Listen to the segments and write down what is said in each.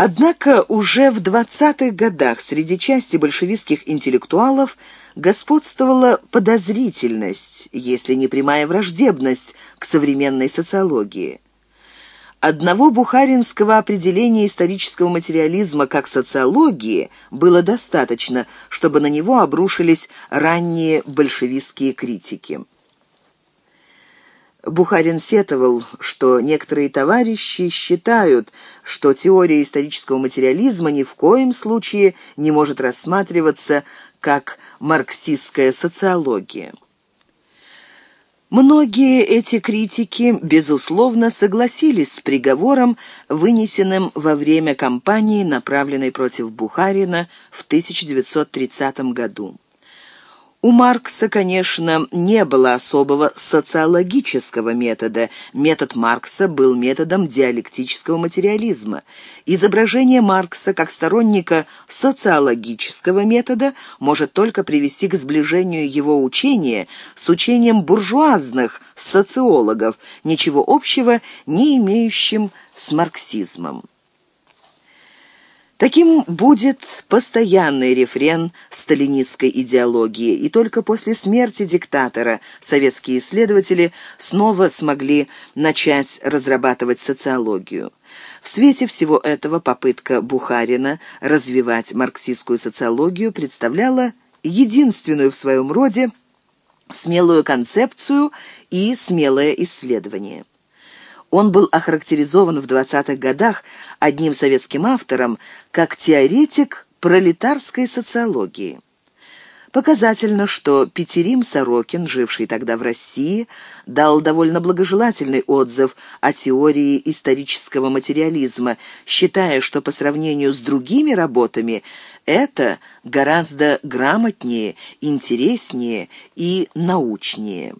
Однако уже в 20-х годах среди части большевистских интеллектуалов господствовала подозрительность, если не прямая враждебность к современной социологии. Одного бухаринского определения исторического материализма как социологии было достаточно, чтобы на него обрушились ранние большевистские критики. Бухарин сетовал, что некоторые товарищи считают, что теория исторического материализма ни в коем случае не может рассматриваться как марксистская социология. Многие эти критики, безусловно, согласились с приговором, вынесенным во время кампании, направленной против Бухарина в 1930 году. У Маркса, конечно, не было особого социологического метода. Метод Маркса был методом диалектического материализма. Изображение Маркса как сторонника социологического метода может только привести к сближению его учения с учением буржуазных социологов, ничего общего не имеющим с марксизмом. Таким будет постоянный рефрен сталинистской идеологии, и только после смерти диктатора советские исследователи снова смогли начать разрабатывать социологию. В свете всего этого попытка Бухарина развивать марксистскую социологию представляла единственную в своем роде смелую концепцию и смелое исследование. Он был охарактеризован в 20-х годах одним советским автором как теоретик пролетарской социологии. Показательно, что Петерим Сорокин, живший тогда в России, дал довольно благожелательный отзыв о теории исторического материализма, считая, что по сравнению с другими работами это гораздо грамотнее, интереснее и научнее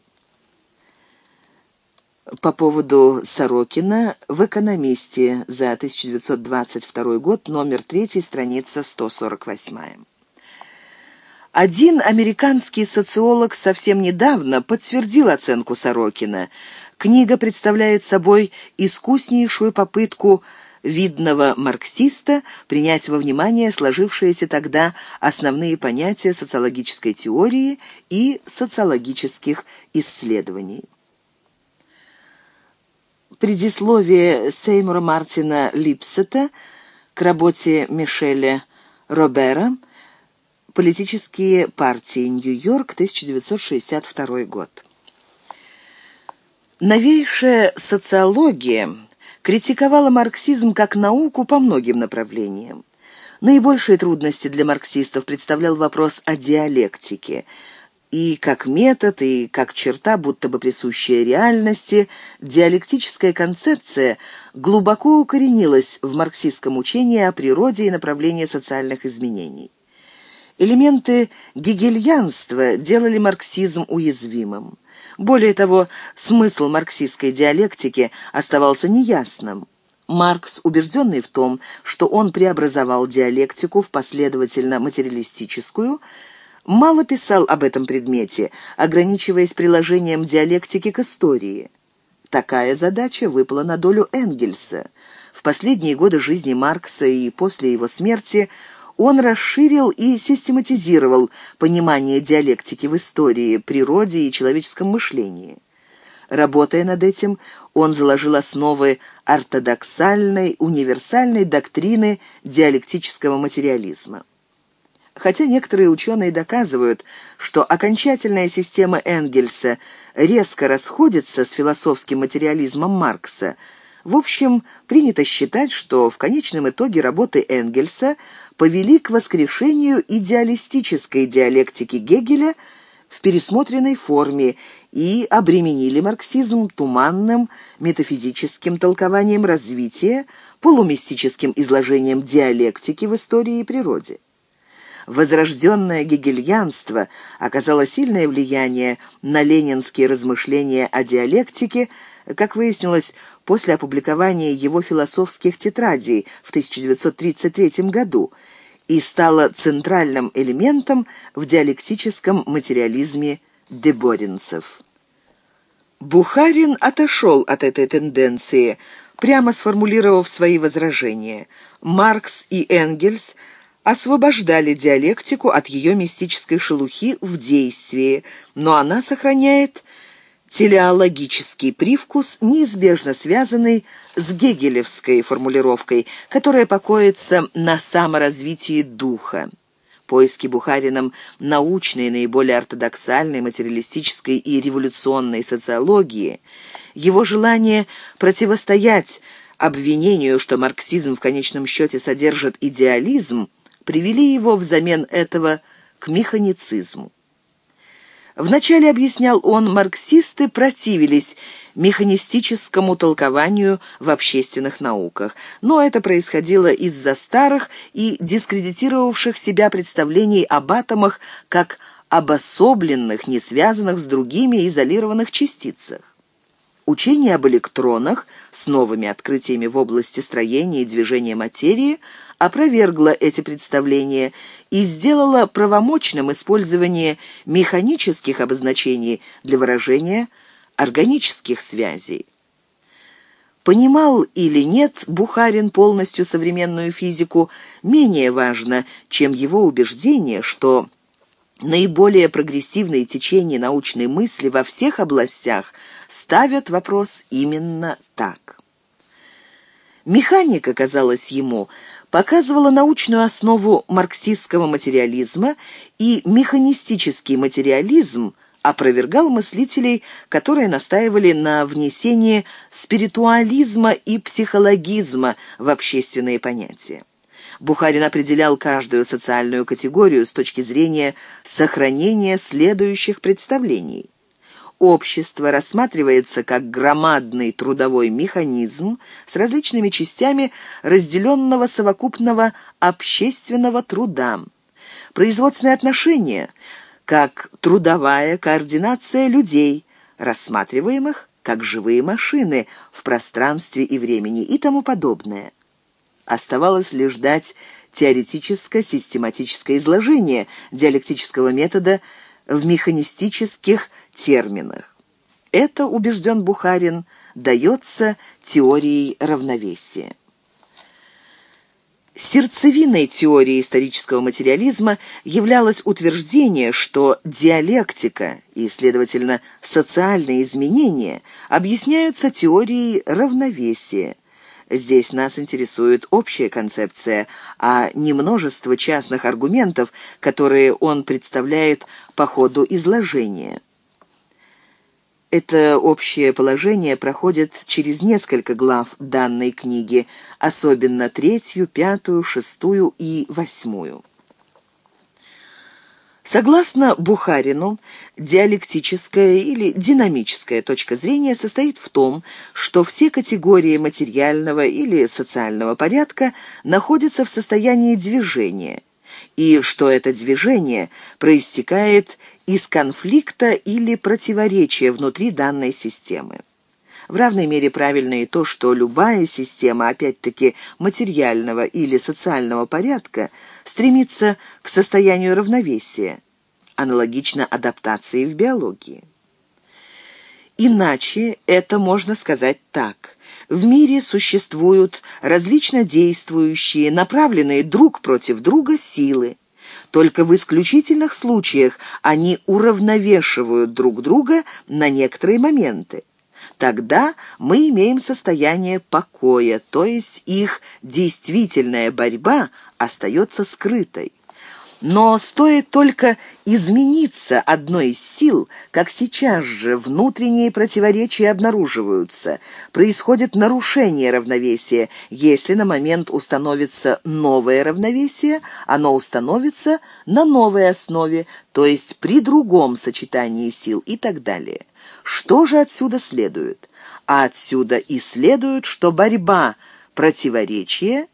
по поводу Сорокина в «Экономисте» за 1922 год, номер 3, страница 148. Один американский социолог совсем недавно подтвердил оценку Сорокина. Книга представляет собой искуснейшую попытку видного марксиста принять во внимание сложившиеся тогда основные понятия социологической теории и социологических исследований. Предисловие Сеймура Мартина Липсета к работе Мишеля Робера «Политические партии. Нью-Йорк, 1962 год». Новейшая социология критиковала марксизм как науку по многим направлениям. Наибольшие трудности для марксистов представлял вопрос о диалектике – и как метод, и как черта, будто бы присущая реальности, диалектическая концепция глубоко укоренилась в марксистском учении о природе и направлении социальных изменений. Элементы гегельянства делали марксизм уязвимым. Более того, смысл марксистской диалектики оставался неясным. Маркс, убежденный в том, что он преобразовал диалектику в последовательно материалистическую, мало писал об этом предмете, ограничиваясь приложением диалектики к истории. Такая задача выпала на долю Энгельса. В последние годы жизни Маркса и после его смерти он расширил и систематизировал понимание диалектики в истории, природе и человеческом мышлении. Работая над этим, он заложил основы ортодоксальной, универсальной доктрины диалектического материализма. Хотя некоторые ученые доказывают, что окончательная система Энгельса резко расходится с философским материализмом Маркса, в общем, принято считать, что в конечном итоге работы Энгельса повели к воскрешению идеалистической диалектики Гегеля в пересмотренной форме и обременили марксизм туманным метафизическим толкованием развития, полумистическим изложением диалектики в истории и природе возрожденное гегельянство оказало сильное влияние на ленинские размышления о диалектике, как выяснилось, после опубликования его философских тетрадей в 1933 году и стало центральным элементом в диалектическом материализме деборинцев. Бухарин отошел от этой тенденции, прямо сформулировав свои возражения. Маркс и Энгельс освобождали диалектику от ее мистической шелухи в действии, но она сохраняет телеологический привкус, неизбежно связанный с гегелевской формулировкой, которая покоится на саморазвитии духа. Поиски Бухарином научной, наиболее ортодоксальной, материалистической и революционной социологии, его желание противостоять обвинению, что марксизм в конечном счете содержит идеализм, привели его взамен этого к механицизму. Вначале, объяснял он, марксисты противились механистическому толкованию в общественных науках, но это происходило из-за старых и дискредитировавших себя представлений об атомах как обособленных, не связанных с другими изолированных частицах. Учение об электронах с новыми открытиями в области строения и движения материи опровергло эти представления и сделала правомочным использование механических обозначений для выражения органических связей. Понимал или нет Бухарин полностью современную физику, менее важно, чем его убеждение, что наиболее прогрессивные течения научной мысли во всех областях ставят вопрос именно так. Механика, казалось ему, показывала научную основу марксистского материализма, и механистический материализм опровергал мыслителей, которые настаивали на внесении спиритуализма и психологизма в общественные понятия. Бухарин определял каждую социальную категорию с точки зрения сохранения следующих представлений – общество рассматривается как громадный трудовой механизм с различными частями разделенного совокупного общественного труда. Производственные отношения как трудовая координация людей, рассматриваемых как живые машины в пространстве и времени и тому подобное. Оставалось лишь ждать теоретическо-систематическое изложение диалектического метода в механистических терминах. Это, убежден Бухарин, дается теорией равновесия. Сердцевиной теории исторического материализма являлось утверждение, что диалектика и, следовательно, социальные изменения объясняются теорией равновесия. Здесь нас интересует общая концепция, а не множество частных аргументов, которые он представляет по ходу изложения. Это общее положение проходит через несколько глав данной книги, особенно третью, пятую, шестую и восьмую. Согласно Бухарину, диалектическая или динамическая точка зрения состоит в том, что все категории материального или социального порядка находятся в состоянии движения, и что это движение проистекает из конфликта или противоречия внутри данной системы. В равной мере правильно и то, что любая система, опять-таки материального или социального порядка, стремится к состоянию равновесия, аналогично адаптации в биологии. Иначе это можно сказать так. В мире существуют различно действующие, направленные друг против друга силы, только в исключительных случаях они уравновешивают друг друга на некоторые моменты. Тогда мы имеем состояние покоя, то есть их действительная борьба остается скрытой. Но стоит только измениться одной из сил, как сейчас же внутренние противоречия обнаруживаются, происходит нарушение равновесия. Если на момент установится новое равновесие, оно установится на новой основе, то есть при другом сочетании сил и так далее. Что же отсюда следует? А отсюда и следует, что борьба противоречия,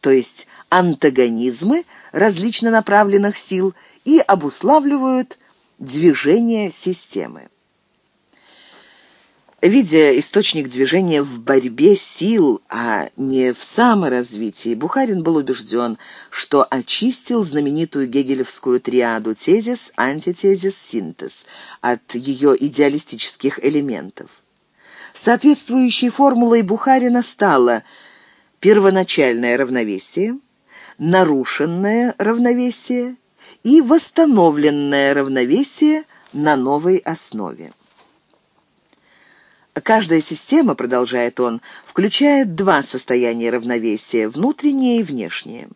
то есть антагонизмы различно направленных сил и обуславливают движение системы. Видя источник движения в борьбе сил, а не в саморазвитии, Бухарин был убежден, что очистил знаменитую гегелевскую триаду тезис, антитезис, синтез от ее идеалистических элементов. Соответствующей формулой Бухарина стало первоначальное равновесие, нарушенное равновесие и восстановленное равновесие на новой основе. Каждая система, продолжает он, включает два состояния равновесия – внутреннее и внешнее.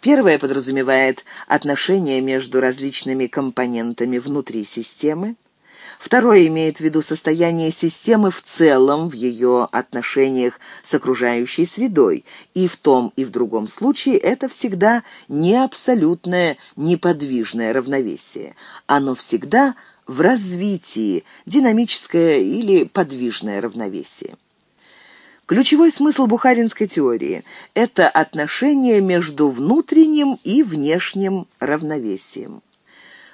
Первое подразумевает отношения между различными компонентами внутри системы. Второе имеет в виду состояние системы в целом в ее отношениях с окружающей средой, и в том и в другом случае это всегда не абсолютное неподвижное равновесие. Оно всегда – в развитии, динамическое или подвижное равновесие. Ключевой смысл бухаринской теории – это отношение между внутренним и внешним равновесием.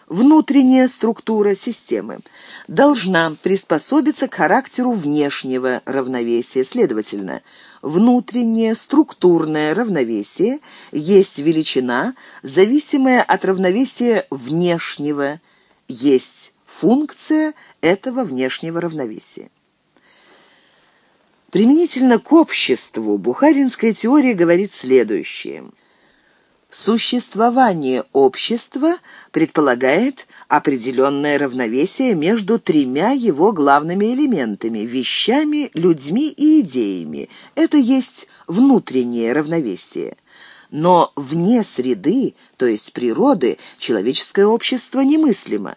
Внутренняя структура системы должна приспособиться к характеру внешнего равновесия. Следовательно, внутреннее структурное равновесие есть величина, зависимая от равновесия внешнего, есть функция этого внешнего равновесия. Применительно к обществу бухаринская теория говорит следующее. Существование общества предполагает определенное равновесие между тремя его главными элементами – вещами, людьми и идеями. Это есть внутреннее равновесие. Но вне среды, то есть природы, человеческое общество немыслимо.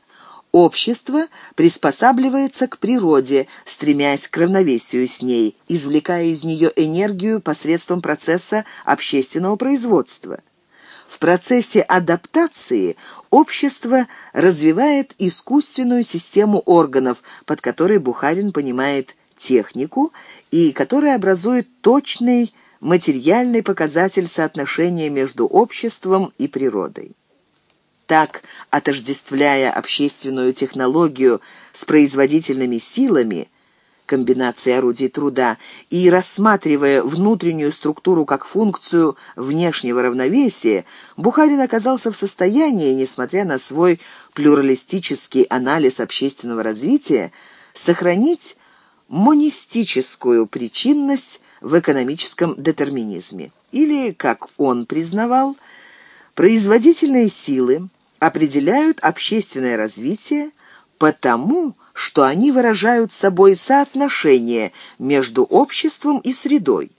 Общество приспосабливается к природе, стремясь к равновесию с ней, извлекая из нее энергию посредством процесса общественного производства. В процессе адаптации общество развивает искусственную систему органов, под которой Бухарин понимает технику и которая образует точный материальный показатель соотношения между обществом и природой. Так отождествляя общественную технологию с производительными силами, комбинации орудий труда, и рассматривая внутреннюю структуру как функцию внешнего равновесия, Бухарин оказался в состоянии, несмотря на свой плюралистический анализ общественного развития, сохранить монистическую причинность в экономическом детерминизме. Или, как он признавал, производительные силы – определяют общественное развитие потому, что они выражают собой соотношение между обществом и средой.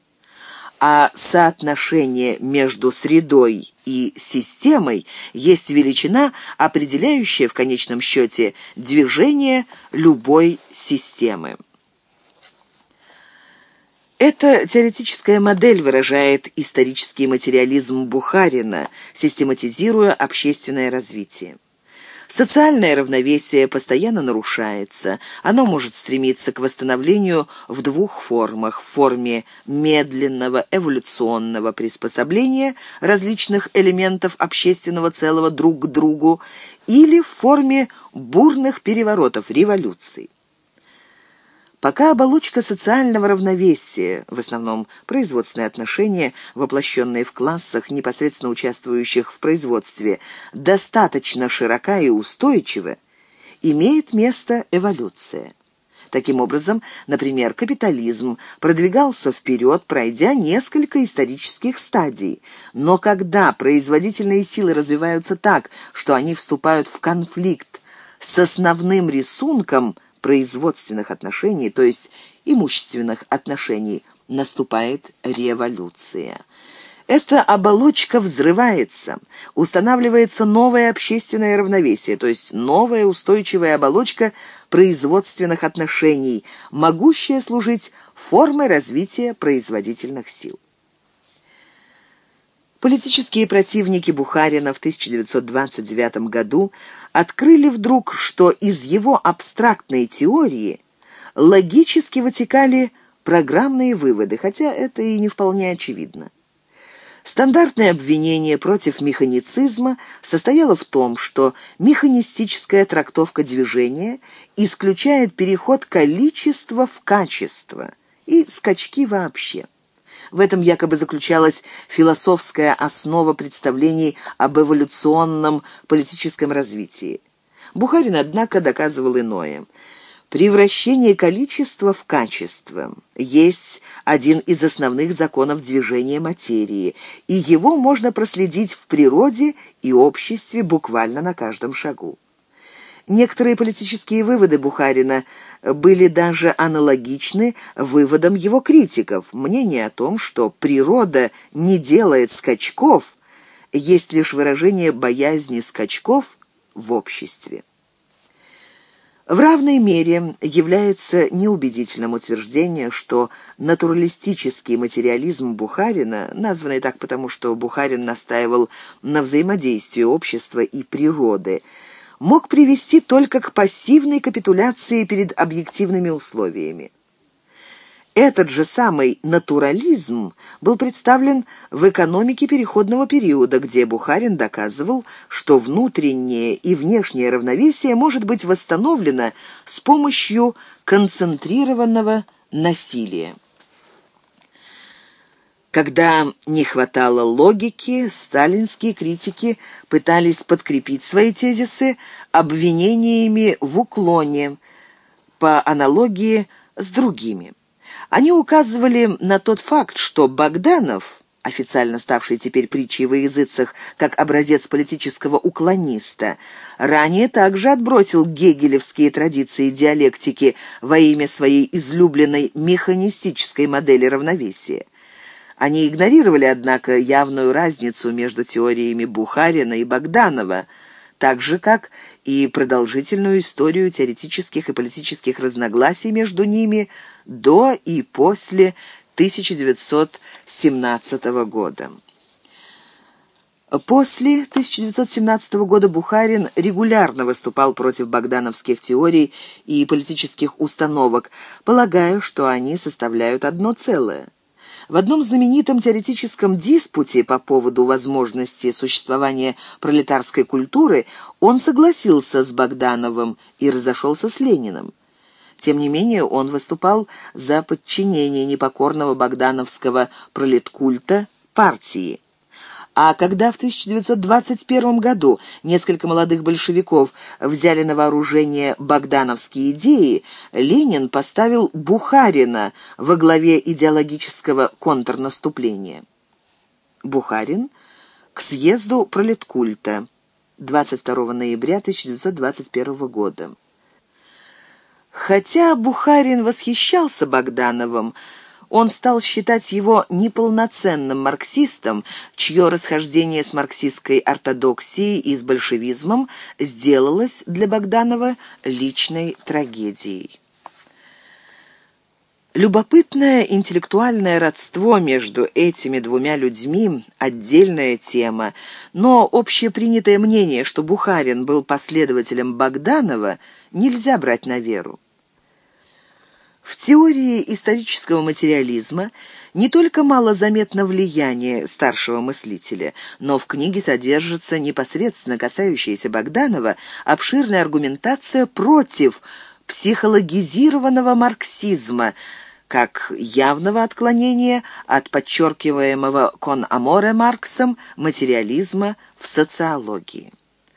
А соотношение между средой и системой есть величина, определяющая в конечном счете движение любой системы. Эта теоретическая модель выражает исторический материализм Бухарина, систематизируя общественное развитие. Социальное равновесие постоянно нарушается. Оно может стремиться к восстановлению в двух формах. В форме медленного эволюционного приспособления различных элементов общественного целого друг к другу или в форме бурных переворотов, революций. Пока оболочка социального равновесия, в основном производственные отношения, воплощенные в классах, непосредственно участвующих в производстве, достаточно широка и устойчива, имеет место эволюция. Таким образом, например, капитализм продвигался вперед, пройдя несколько исторических стадий. Но когда производительные силы развиваются так, что они вступают в конфликт с основным рисунком – производственных отношений, то есть имущественных отношений, наступает революция. Эта оболочка взрывается, устанавливается новое общественное равновесие, то есть новая устойчивая оболочка производственных отношений, могущая служить формой развития производительных сил. Политические противники Бухарина в 1929 году открыли вдруг, что из его абстрактной теории логически вытекали программные выводы, хотя это и не вполне очевидно. Стандартное обвинение против механицизма состояло в том, что механистическая трактовка движения исключает переход количества в качество и скачки вообще. В этом якобы заключалась философская основа представлений об эволюционном политическом развитии. Бухарин, однако, доказывал иное. Превращение количества в качество есть один из основных законов движения материи, и его можно проследить в природе и обществе буквально на каждом шагу. Некоторые политические выводы Бухарина были даже аналогичны выводам его критиков. Мнение о том, что природа не делает скачков, есть лишь выражение боязни скачков в обществе. В равной мере является неубедительным утверждение, что натуралистический материализм Бухарина, названный так потому, что Бухарин настаивал на взаимодействии общества и природы, мог привести только к пассивной капитуляции перед объективными условиями. Этот же самый натурализм был представлен в экономике переходного периода, где Бухарин доказывал, что внутреннее и внешнее равновесие может быть восстановлено с помощью концентрированного насилия. Когда не хватало логики, сталинские критики пытались подкрепить свои тезисы обвинениями в уклоне, по аналогии с другими. Они указывали на тот факт, что Богданов, официально ставший теперь притчей во языцах как образец политического уклониста, ранее также отбросил гегелевские традиции диалектики во имя своей излюбленной механистической модели равновесия. Они игнорировали, однако, явную разницу между теориями Бухарина и Богданова – так же, как и продолжительную историю теоретических и политических разногласий между ними до и после 1917 года. После 1917 года Бухарин регулярно выступал против богдановских теорий и политических установок, полагая, что они составляют одно целое – в одном знаменитом теоретическом диспуте по поводу возможности существования пролетарской культуры он согласился с Богдановым и разошелся с Лениным. Тем не менее, он выступал за подчинение непокорного богдановского пролеткульта партии. А когда в 1921 году несколько молодых большевиков взяли на вооружение богдановские идеи, Ленин поставил Бухарина во главе идеологического контрнаступления. Бухарин к съезду пролеткульта 22 ноября 1921 года. Хотя Бухарин восхищался Богдановым, он стал считать его неполноценным марксистом, чье расхождение с марксистской ортодоксией и с большевизмом сделалось для Богданова личной трагедией. Любопытное интеллектуальное родство между этими двумя людьми – отдельная тема, но общепринятое мнение, что Бухарин был последователем Богданова, нельзя брать на веру. В теории исторического материализма не только мало заметно влияние старшего мыслителя, но в книге содержится непосредственно касающаяся Богданова обширная аргументация против психологизированного марксизма, как явного отклонения от подчеркиваемого кон аморе Марксом материализма в социологии.